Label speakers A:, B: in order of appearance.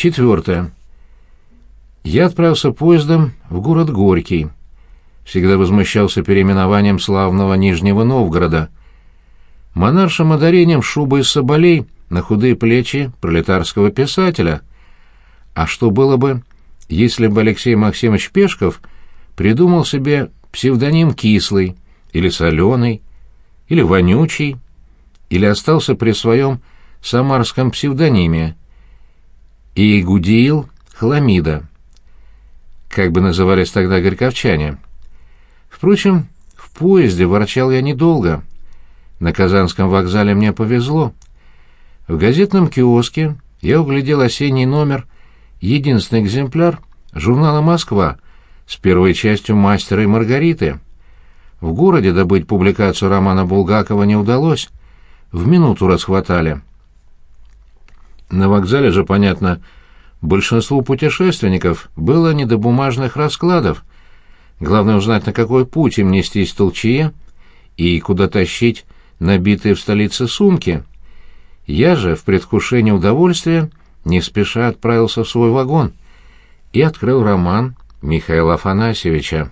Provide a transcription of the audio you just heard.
A: Четвертое. Я отправился поездом в город Горький. Всегда возмущался переименованием славного Нижнего Новгорода. Монаршим одарением шубы из соболей на худые плечи пролетарского писателя. А что было бы, если бы Алексей Максимович Пешков придумал себе псевдоним «Кислый» или «Соленый», или «Вонючий», или остался при своем самарском псевдониме и Гудиил Хламида, как бы назывались тогда горьковчане. Впрочем, в поезде ворчал я недолго. На Казанском вокзале мне повезло. В газетном киоске я углядел осенний номер, единственный экземпляр журнала «Москва» с первой частью «Мастера и Маргариты». В городе добыть публикацию романа Булгакова не удалось. В минуту расхватали. На вокзале же, понятно, большинству путешественников было не до бумажных раскладов. Главное узнать, на какой путь им нестись в Толчье и куда тащить набитые в столице сумки. Я же, в предвкушении удовольствия, не спеша отправился в свой вагон и открыл роман Михаила Афанасьевича.